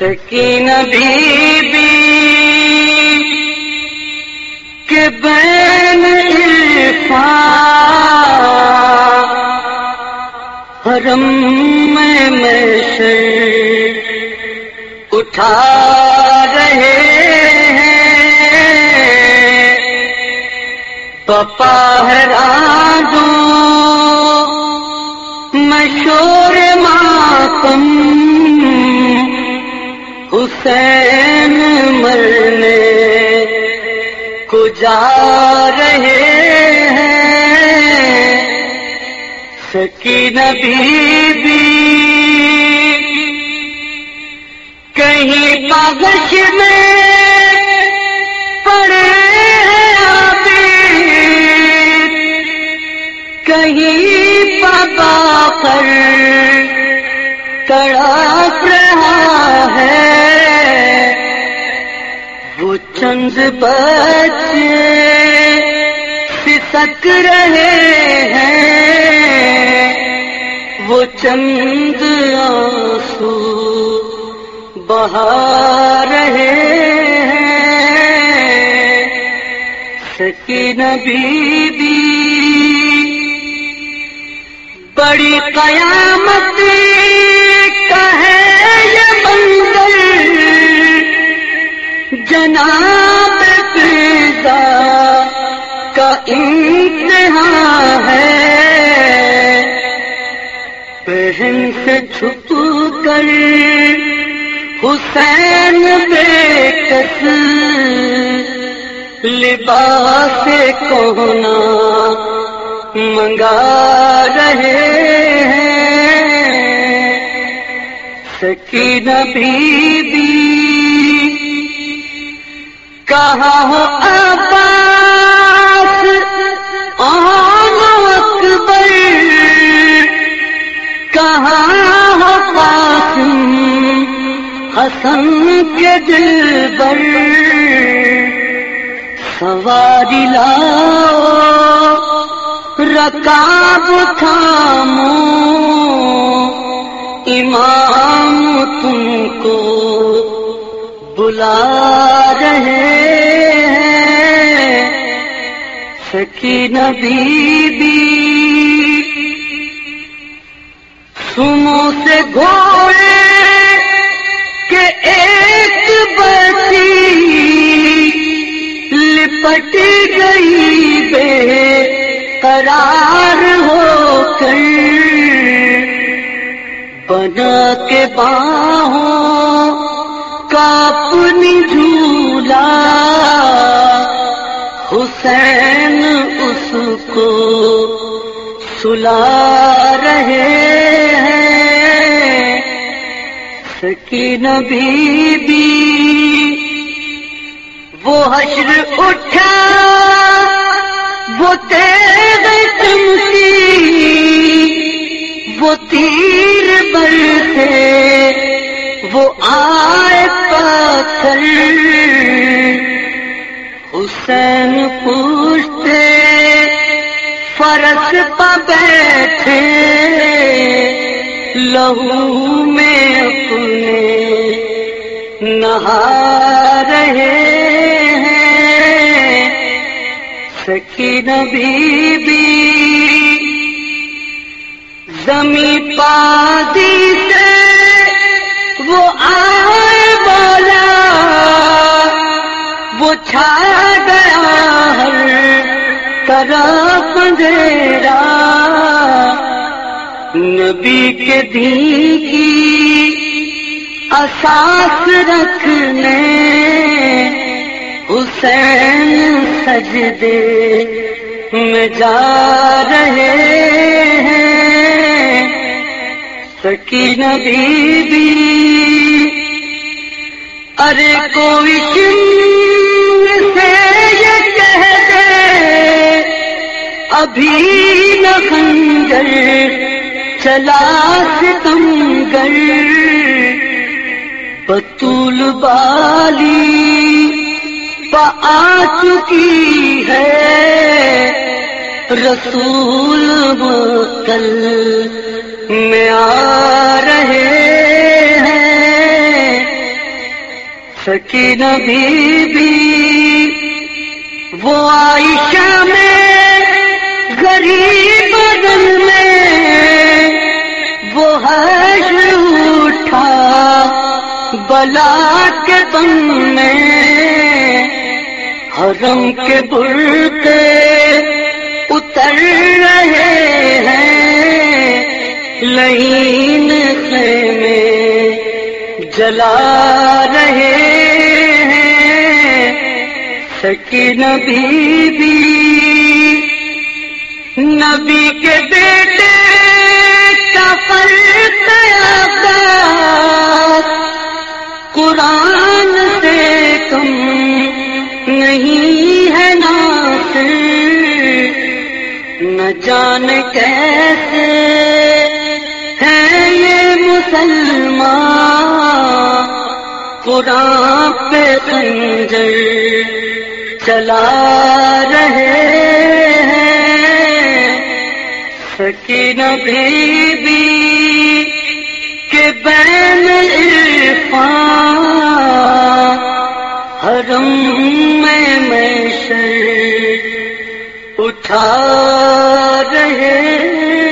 Scan be be کے بین حرم میں میں سے اٹھا رہے ہیں۔ پپا ہے راجوں مشور ماتم حسین مرنے کو جا رہے ہیں۔ سکین بی بی کہیں پاگش میں پڑے کہیں بابا پر تڑاپ چند بچے سسک رہے ہیں۔ وہ چند آنسو بہا رہے ہیں۔ سکین بی بی بڑی قیامت جناب پیزا کا امتحان ہے۔ بہن سے چھپ کر حسین بے کس لباس کونا منگا رہے ہیں۔ سکین بی بی کہاں ہو عباس آن اکبر کہاں ہو قاسم؟ حسن کے دل بر سواری لاؤ، رکاب تھامو۔ امام تم کو بلا رہے ہیں۔ سکین بی بی سنو سے گھوڑے کہ ایک بچی لپٹ گئی بے قرار ہو کر۔ بنا کے باہوں کا حسین اس کو سلا رہے ہیں۔ سکین بی بی وہ حشر اٹھا، وہ تیز چمکی وہ تیر برسے، وہ آئے پتھر حسین پوچھتے فرس بیٹھے، لہو میں اپنے نہا رہے ہیں۔ سکین بی بی زمیں پادی سے، وہ آئے چھا گیا ہر طرف اندھیرا۔ نبی کے دین کی اساس رکھنے، حسین سجدے میں جا رہے ہیں۔ سکین بی بی ارے کوئی چن سے یہ کہہ دے ابھی نہ خنجر چلا ستمگر بطول بالی پا آ چکی ہے۔ رسول مکل میں آ رہے ہیں۔ سکین بی بی وہ عائشہ میں غریب بدل میں، وہ حشر اٹھا، بلا کے تم میں، حرم کے برتے اتر رہے ہیں لین خیمے جلا رہے ہیں سکین بی بی نبی کے بیٹے کا فرق قرآن سے تم نہیں ہے ناصر نہ جان کیسے ہے یہ مسلمان۔ قرآن پہ خنجر۔ چلا رہے ہیں۔ سکین بی بی کے بین عرفان حرم میں میں شر اٹھا رہے